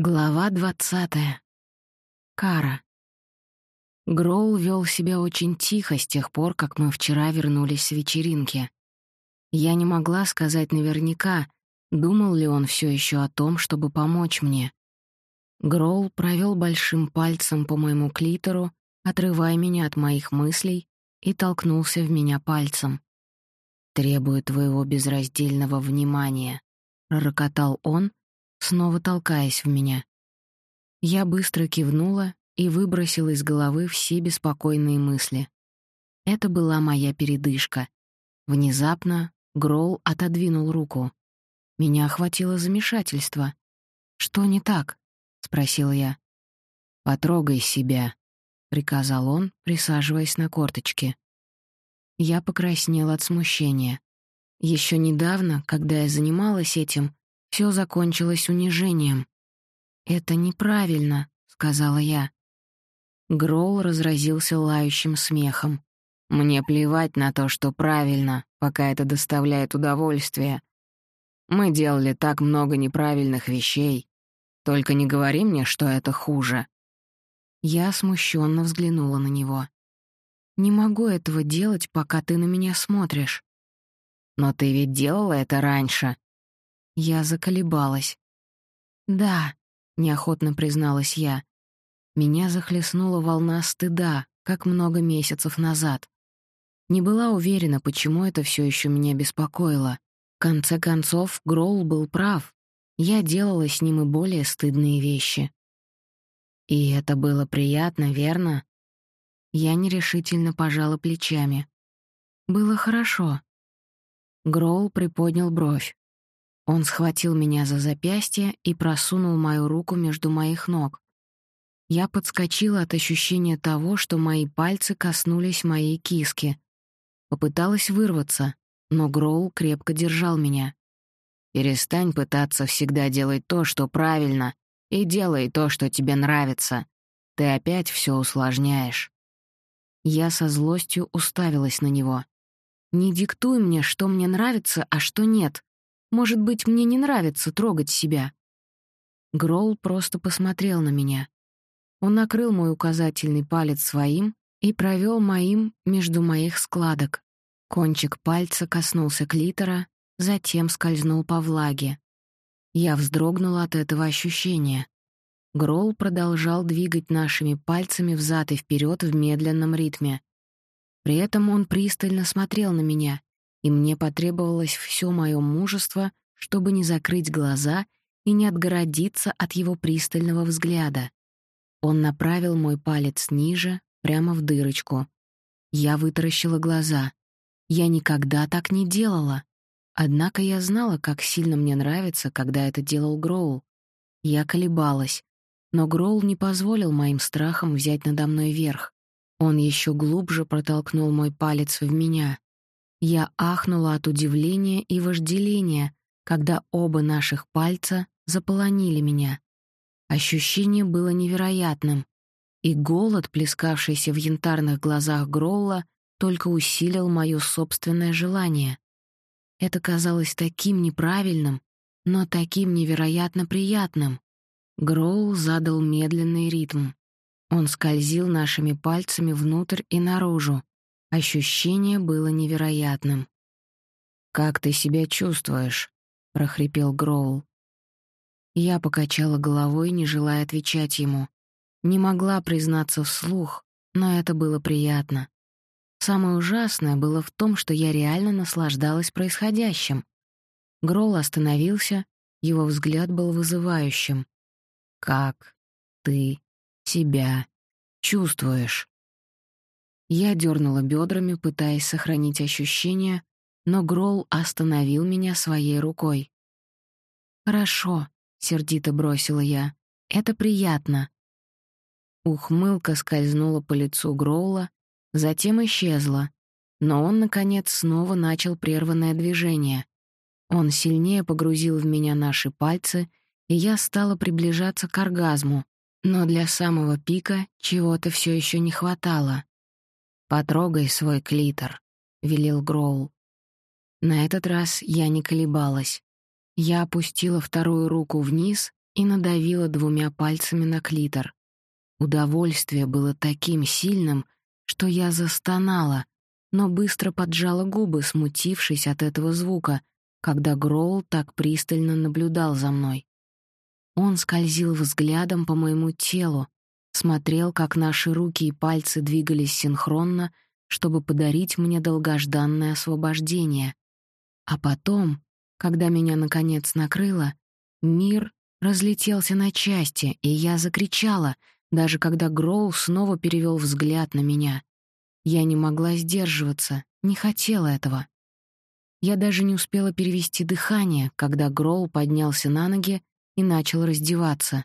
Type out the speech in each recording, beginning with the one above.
Глава двадцатая. Кара. Гроул вел себя очень тихо с тех пор, как мы вчера вернулись с вечеринки. Я не могла сказать наверняка, думал ли он все еще о том, чтобы помочь мне. Гроул провел большим пальцем по моему клитору, отрывая меня от моих мыслей, и толкнулся в меня пальцем. «Требую твоего безраздельного внимания», — пророкотал он, снова толкаясь в меня. Я быстро кивнула и выбросила из головы все беспокойные мысли. Это была моя передышка. Внезапно Гроул отодвинул руку. Меня охватило замешательство. «Что не так?» — спросил я. «Потрогай себя», — приказал он, присаживаясь на корточки. Я покраснела от смущения. Еще недавно, когда я занималась этим, все закончилось унижением. «Это неправильно», — сказала я. Гроул разразился лающим смехом. «Мне плевать на то, что правильно, пока это доставляет удовольствие. Мы делали так много неправильных вещей. Только не говори мне, что это хуже». Я смущенно взглянула на него. «Не могу этого делать, пока ты на меня смотришь». «Но ты ведь делала это раньше», я заколебалась. «Да», — неохотно призналась я. Меня захлестнула волна стыда, как много месяцев назад. Не была уверена, почему это все еще меня беспокоило. В конце концов, Гроул был прав. Я делала с ним и более стыдные вещи. И это было приятно, верно? Я нерешительно пожала плечами. Было хорошо. Гроул приподнял бровь. Он схватил меня за запястье и просунул мою руку между моих ног. Я подскочила от ощущения того, что мои пальцы коснулись моей киски. Попыталась вырваться, но Гроул крепко держал меня. «Перестань пытаться всегда делать то, что правильно, и делай то, что тебе нравится. Ты опять все усложняешь». Я со злостью уставилась на него. «Не диктуй мне, что мне нравится, а что нет. Может быть, мне не нравится трогать себя. Гролл просто посмотрел на меня. Он накрыл мой указательный палец своим и провел моим между моих складок. Кончик пальца коснулся клитора, затем скользнул по влаге. Я вздрогнула от этого ощущения. Гролл продолжал двигать нашими пальцами взад и вперед в медленном ритме. При этом он пристально смотрел на меня, и мне потребовалось все мое мужество, чтобы не закрыть глаза и не отгородиться от его пристального взгляда. Он направил мой палец ниже, прямо в дырочку. Я вытаращила глаза. Я никогда так не делала. Однако я знала, как сильно мне нравится, когда это делал Гроул. Я колебалась, но Гроул не позволил моим страхам взять надо мной верх. Он еще глубже протолкнул мой палец в меня. Я ахнула от удивления и вожделения, когда оба наших пальца заполонили меня. Ощущение было невероятным, и голод, плескавшийся в янтарных глазах Гроула, только усилил мое собственное желание. Это казалось таким неправильным, но таким невероятно приятным. Гроул задал медленный ритм. Он скользил нашими пальцами внутрь и наружу, Ощущение было невероятным. «Как ты себя чувствуешь?» — прохрипел Гроул. Я покачала головой, не желая отвечать ему. Не могла признаться вслух, но это было приятно. Самое ужасное было в том, что я реально наслаждалась происходящим. Гроул остановился, его взгляд был вызывающим. «Как ты себя чувствуешь?» Я дернула бедрами, пытаясь сохранить ощущение, но Гролл остановил меня своей рукой. «Хорошо», — сердито бросила я. «Это приятно». Ухмылка скользнула по лицу Гроула, затем исчезла, но он, наконец, снова начал прерванное движение. Он сильнее погрузил в меня наши пальцы, и я стала приближаться к оргазму, но для самого пика чего-то все еще не хватало. «Потрогай свой клитор», — велел Гроул. На этот раз я не колебалась. Я опустила вторую руку вниз и надавила двумя пальцами на клитор. Удовольствие было таким сильным, что я застонала, но быстро поджала губы, смутившись от этого звука, когда Гроул так пристально наблюдал за мной. Он скользил взглядом по моему телу, смотрел, как наши руки и пальцы двигались синхронно, чтобы подарить мне долгожданное освобождение. А потом, когда меня наконец накрыло, мир разлетелся на части, и я закричала, даже когда Гроул снова перевел взгляд на меня. Я не могла сдерживаться, не хотела этого. Я даже не успела перевести дыхание, когда Гроул поднялся на ноги и начал раздеваться.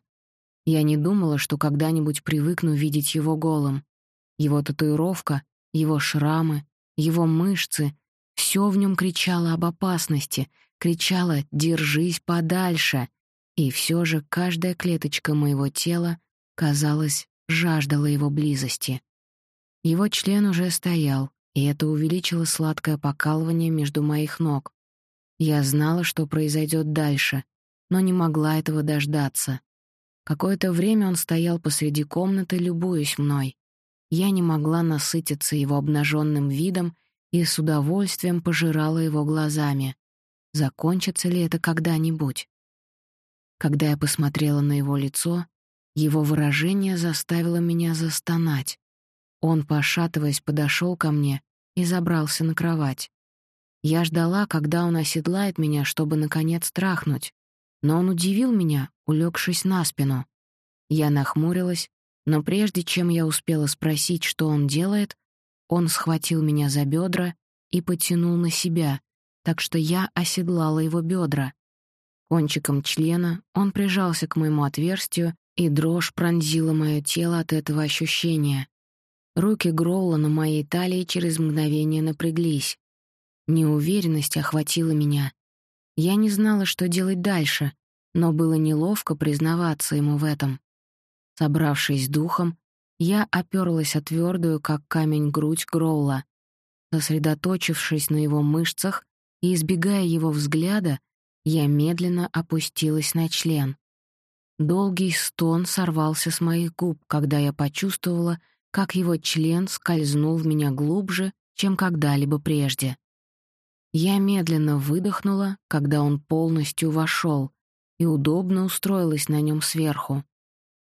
Я не думала, что когда-нибудь привыкну видеть его голым. Его татуировка, его шрамы, его мышцы — все в нем кричало об опасности, кричало «держись подальше!» И все же каждая клеточка моего тела, казалось, жаждала его близости. Его член уже стоял, и это увеличило сладкое покалывание между моих ног. Я знала, что произойдет дальше, но не могла этого дождаться. Какое-то время он стоял посреди комнаты, любуясь мной. Я не могла насытиться его обнаженным видом и с удовольствием пожирала его глазами. Закончится ли это когда-нибудь? Когда я посмотрела на его лицо, его выражение заставило меня застонать. Он, пошатываясь, подошел ко мне и забрался на кровать. Я ждала, когда он оседлает меня, чтобы, наконец, трахнуть. Но он удивил меня, улегшись на спину. Я нахмурилась, но прежде чем я успела спросить, что он делает, он схватил меня за бедра и потянул на себя, так что я оседлала его бедра. Кончиком члена он прижался к моему отверстию, и дрожь пронзила мое тело от этого ощущения. Руки Гроула на моей талии через мгновение напряглись. Неуверенность охватила меня. Я не знала, что делать дальше, но было неловко признаваться ему в этом. Собравшись духом, я оперлась о твердую, как камень, грудь Гроула. Сосредоточившись на его мышцах и избегая его взгляда, я медленно опустилась на член. Долгий стон сорвался с моих губ, когда я почувствовала, как его член скользнул в меня глубже, чем когда-либо прежде. Я медленно выдохнула, когда он полностью вошел, и удобно устроилась на нем сверху.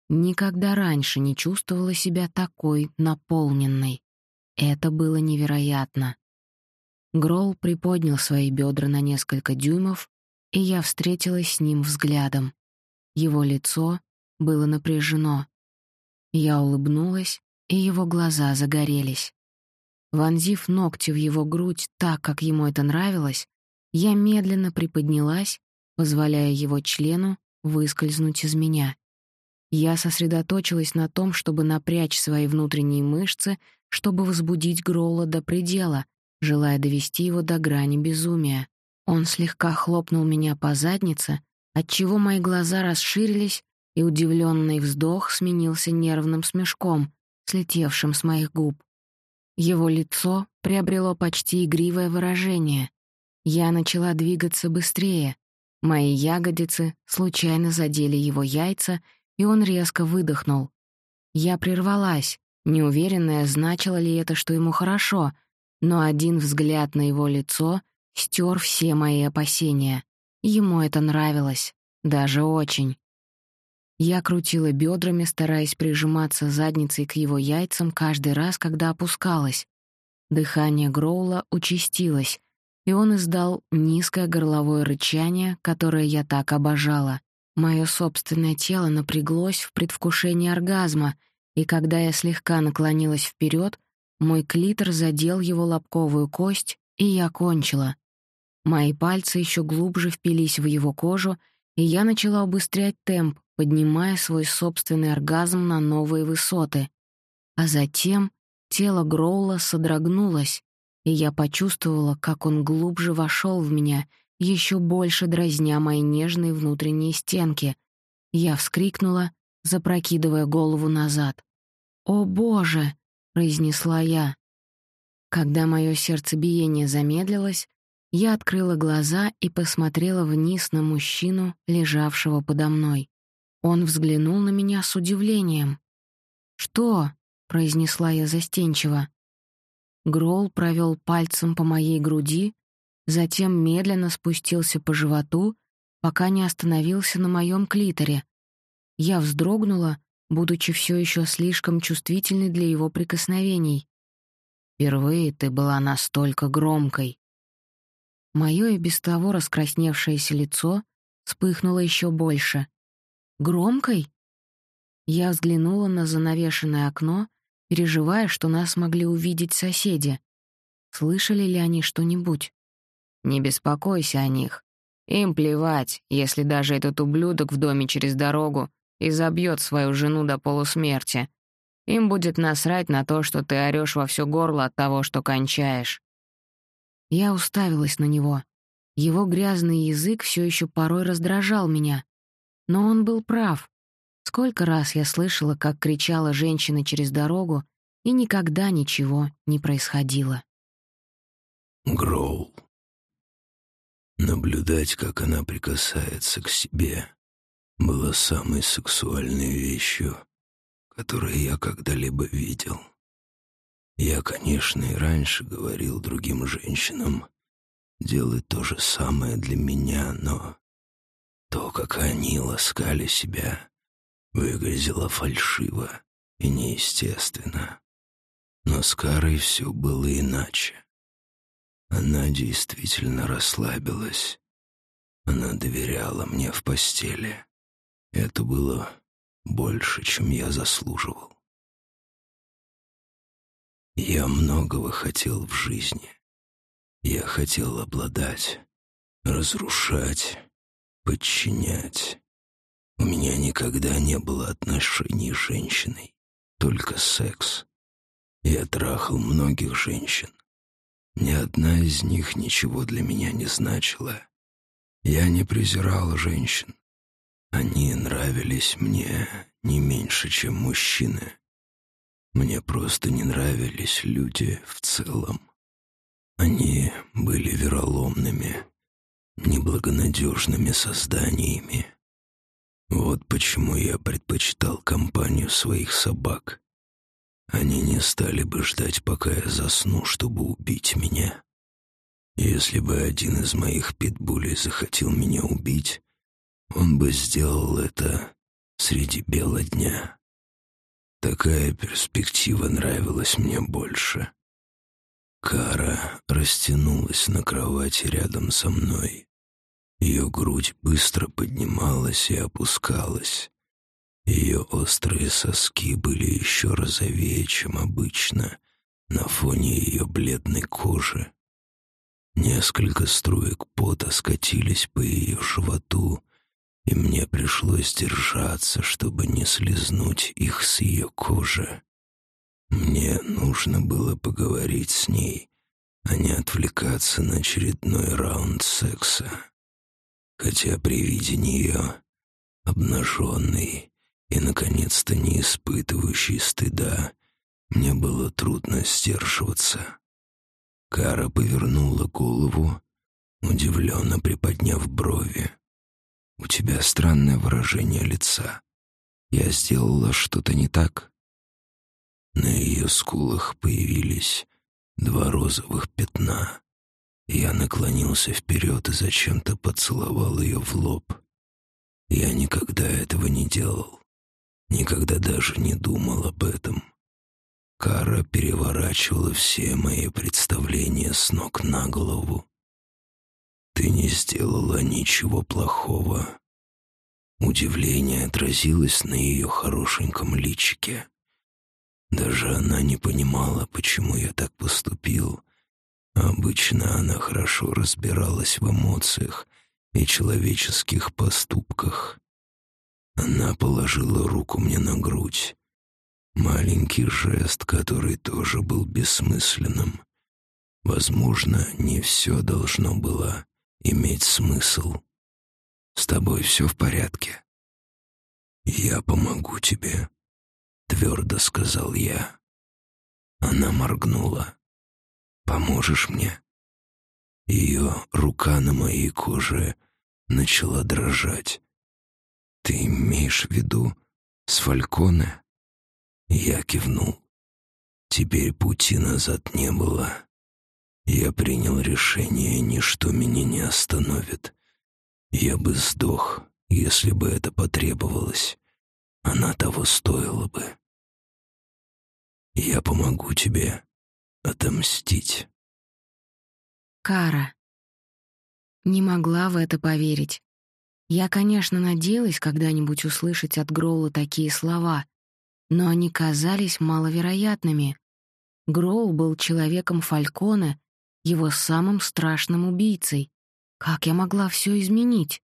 Никогда раньше не чувствовала себя такой наполненной. Это было невероятно. Грол приподнял свои бедра на несколько дюймов, и я встретилась с ним взглядом. Его лицо было напряжено. Я улыбнулась, и его глаза загорелись. Вонзив ногти в его грудь так, как ему это нравилось, я медленно приподнялась, позволяя его члену выскользнуть из меня. Я сосредоточилась на том, чтобы напрячь свои внутренние мышцы, чтобы возбудить Гролла до предела, желая довести его до грани безумия. Он слегка хлопнул меня по заднице, отчего мои глаза расширились, и удивленный вздох сменился нервным смешком, слетевшим с моих губ. Его лицо приобрело почти игривое выражение. Я начала двигаться быстрее. Мои ягодицы случайно задели его яйца, и он резко выдохнул. Я прервалась, неуверенная, значило ли это, что ему хорошо, но один взгляд на его лицо стер все мои опасения. Ему это нравилось, даже очень. Я крутила бедрами, стараясь прижиматься задницей к его яйцам каждый раз, когда опускалась. Дыхание Гроула участилось, и он издал низкое горловое рычание, которое я так обожала. Мое собственное тело напряглось в предвкушении оргазма, и когда я слегка наклонилась вперед, мой клитор задел его лобковую кость, и я кончила. Мои пальцы еще глубже впились в его кожу, и я начала убыстрять темп, поднимая свой собственный оргазм на новые высоты. А затем тело Гроула содрогнулось, и я почувствовала, как он глубже вошел в меня, еще больше дразня мои нежные внутренние стенки. Я вскрикнула, запрокидывая голову назад. «О, Боже!» — произнесла я. Когда мое сердцебиение замедлилось, я открыла глаза и посмотрела вниз на мужчину, лежавшего подо мной. Он взглянул на меня с удивлением. «Что?» — произнесла я застенчиво. Грол провел пальцем по моей груди, затем медленно спустился по животу, пока не остановился на моем клиторе. Я вздрогнула, будучи все еще слишком чувствительной для его прикосновений. «Впервые ты была настолько громкой». Мое и без того раскрасневшееся лицо вспыхнуло еще больше. «Громкой?» Я взглянула на занавешенное окно, переживая, что нас могли увидеть соседи. Слышали ли они что-нибудь? «Не беспокойся о них. Им плевать, если даже этот ублюдок в доме через дорогу и забьет свою жену до полусмерти. Им будет насрать на то, что ты орёшь во всё горло от того, что кончаешь». Я уставилась на него. Его грязный язык всё ещё порой раздражал меня. Но он был прав. Сколько раз я слышала, как кричала женщина через дорогу, и никогда ничего не происходило. Гроул. Наблюдать, как она прикасается к себе, было самой сексуальной вещью, которую я когда-либо видел. Я, конечно, и раньше говорил другим женщинам делать то же самое для меня, но то, как они ласкали себя, выглядело фальшиво и неестественно. Но с Карой все было иначе. Она действительно расслабилась. Она доверяла мне в постели. Это было больше, чем я заслуживал. Я многого хотел в жизни. Я хотел обладать, разрушать, подчинять. У меня никогда не было отношений с женщиной, только секс. Я трахал многих женщин. Ни одна из них ничего для меня не значила. Я не презирал женщин. Они нравились мне не меньше, чем мужчины. Мне просто не нравились люди в целом. Они были вероломными, неблагонадежными созданиями. Вот почему я предпочитал компанию своих собак. Они не стали бы ждать, пока я засну, чтобы убить меня. Если бы один из моих питбулей захотел меня убить, он бы сделал это среди бела дня. Такая перспектива нравилась мне больше. Кара растянулась на кровати рядом со мной. Ее грудь быстро поднималась и опускалась. Ее острые соски были еще розовее, чем обычно, на фоне ее бледной кожи. Несколько струек пота скатились по ее животу, и мне пришлось держаться, чтобы не слезнуть их с ее кожи. Мне нужно было поговорить с ней, а не отвлекаться на очередной раунд секса. Хотя при виде нее, обнаженной и, наконец-то, не испытывающей стыда, мне было трудно сдерживаться. Кара повернула голову, удивленно приподняв брови. «У тебя странное выражение лица. Я сделала что-то не так?» На ее скулах появились два розовых пятна. Я наклонился вперед и зачем-то поцеловал ее в лоб. Я никогда этого не делал. Никогда даже не думал об этом. Кара переворачивала все мои представления с ног на голову. Ты не сделала ничего плохого. Удивление отразилось на ее хорошеньком личике. Даже она не понимала, почему я так поступил. Обычно она хорошо разбиралась в эмоциях и человеческих поступках. Она положила руку мне на грудь. Маленький жест, который тоже был бессмысленным. Возможно, не все должно было иметь смысл. С тобой все в порядке. Я помогу тебе, твердо сказал я. Она моргнула. Поможешь мне? Ее рука на моей коже начала дрожать. «Ты имеешь в виду с Фальконе?» Я кивнул. Теперь пути назад не было. Я принял решение, ничто меня не остановит. Я бы сдох, если бы это потребовалось. Она того стоила бы. Я помогу тебе отомстить. Кара. Не могла в это поверить. Я, конечно, надеялась когда-нибудь услышать от Гроула такие слова, но они казались маловероятными. Гроул был человеком Фалькона, его самым страшным убийцей. Как я могла все изменить?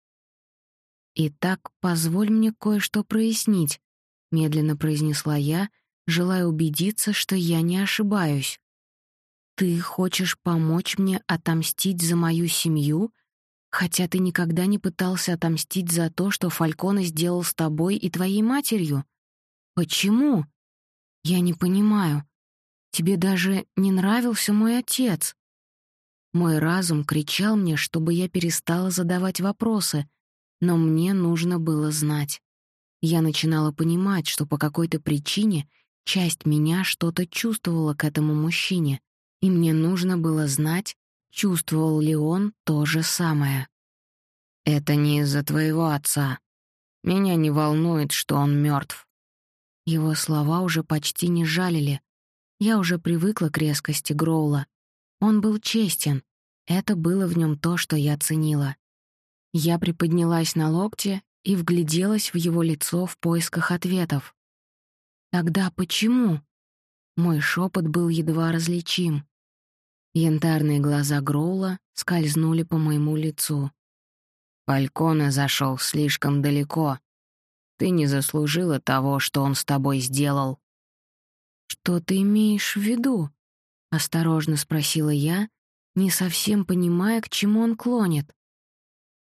«Итак, позволь мне кое-что прояснить», — медленно произнесла я, желая убедиться, что я не ошибаюсь. «Ты хочешь помочь мне отомстить за мою семью, хотя ты никогда не пытался отомстить за то, что Фальконе сделал с тобой и твоей матерью? Почему? Я не понимаю. Тебе даже не нравился мой отец». Мой разум кричал мне, чтобы я перестала задавать вопросы, но мне нужно было знать. Я начинала понимать, что по какой-то причине часть меня что-то чувствовала к этому мужчине, и мне нужно было знать, чувствовал ли он то же самое. «Это не из-за твоего отца. Меня не волнует, что он мертв. Его слова уже почти не жалили. Я уже привыкла к резкости Гроула. Он был честен. Это было в нем то, что я ценила. Я приподнялась на локте и вгляделась в его лицо в поисках ответов. «Тогда почему?» Мой шепот был едва различим. Янтарные глаза Гроула скользнули по моему лицу. «Фальконе зашел слишком далеко. Ты не заслужила того, что он с тобой сделал». «Что ты имеешь в виду?» — осторожно спросила я, не совсем понимая, к чему он клонит.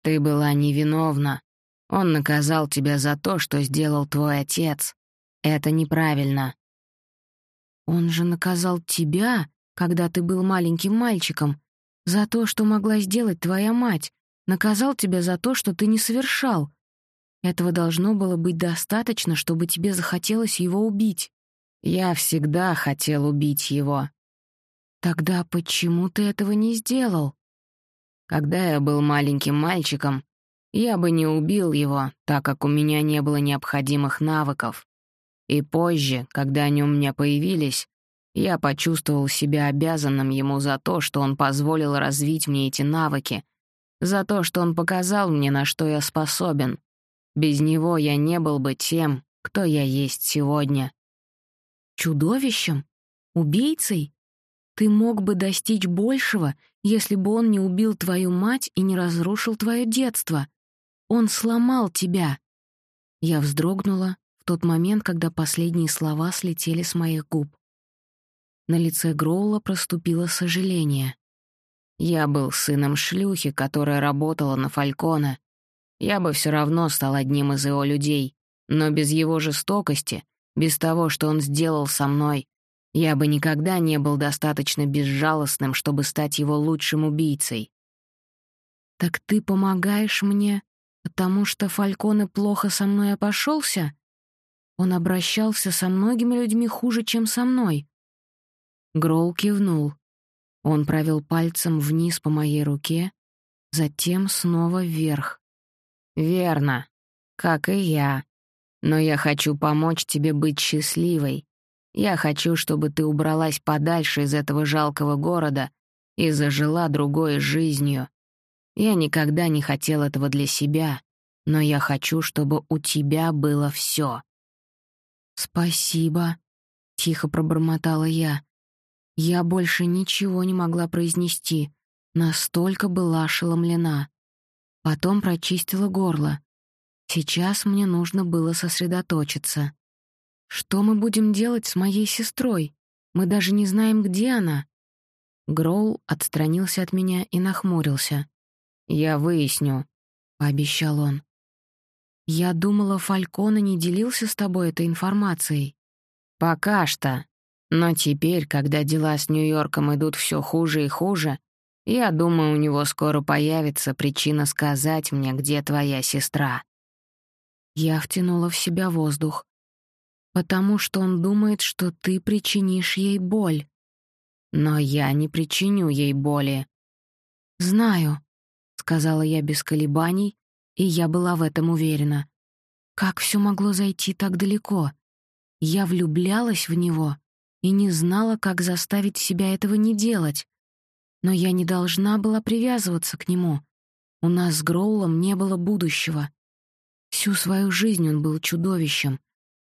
Ты была невиновна. Он наказал тебя за то, что сделал твой отец. Это неправильно. Он же наказал тебя, когда ты был маленьким мальчиком, за то, что могла сделать твоя мать. Наказал тебя за то, что ты не совершал. Этого должно было быть достаточно, чтобы тебе захотелось его убить. Я всегда хотел убить его. Тогда почему ты этого не сделал? Когда я был маленьким мальчиком, я бы не убил его, так как у меня не было необходимых навыков. И позже, когда они у меня появились, я почувствовал себя обязанным ему за то, что он позволил развить мне эти навыки, за то, что он показал мне, на что я способен. Без него я не был бы тем, кто я есть сегодня. Чудовищем? Убийцей? Ты мог бы достичь большего, если бы он не убил твою мать и не разрушил твое детство. Он сломал тебя. Я вздрогнула тот момент, когда последние слова слетели с моих губ. На лице Гроула проступило сожаление. Я был сыном шлюхи, которая работала на Фалькона. Я бы все равно стал одним из его людей, но без его жестокости, без того, что он сделал со мной, я бы никогда не был достаточно безжалостным, чтобы стать его лучшим убийцей. «Так ты помогаешь мне, потому что Фальконе плохо со мной обошелся? Он обращался со многими людьми хуже, чем со мной». Грол кивнул. Он провел пальцем вниз по моей руке, затем снова вверх. «Верно, как и я. Но я хочу помочь тебе быть счастливой, я хочу, чтобы ты убралась подальше из этого жалкого города и зажила другой жизнью. Я никогда не хотел этого для себя, но я хочу, чтобы у тебя было все. «Спасибо», — тихо пробормотала я. Я больше ничего не могла произнести, настолько была ошеломлена. Потом прочистила горло. Сейчас мне нужно было сосредоточиться. «Что мы будем делать с моей сестрой? Мы даже не знаем, где она». Гроул отстранился от меня и нахмурился. «Я выясню», — пообещал он. «Я думала, Фалькона не делился с тобой этой информацией». «Пока что. Но теперь, когда дела с Нью-Йорком идут все хуже и хуже, я думаю, у него скоро появится причина сказать мне, где твоя сестра». Я втянула в себя воздух. «Потому что он думает, что ты причинишь ей боль». «Но я не причиню ей боли». «Знаю», — сказала я без колебаний, и я была в этом уверена. Как все могло зайти так далеко? Я влюблялась в него и не знала, как заставить себя этого не делать. Но я не должна была привязываться к нему. У нас с Гроулом не было будущего. Всю свою жизнь он был чудовищем.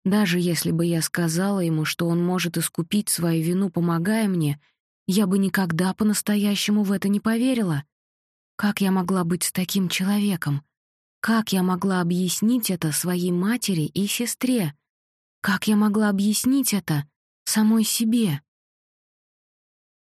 Даже если бы я сказала ему, что он может искупить свою вину, помогая мне, я бы никогда по-настоящему в это не поверила. Как я могла быть с таким человеком? Как я могла объяснить это своей матери и сестре? Как я могла объяснить это самой себе?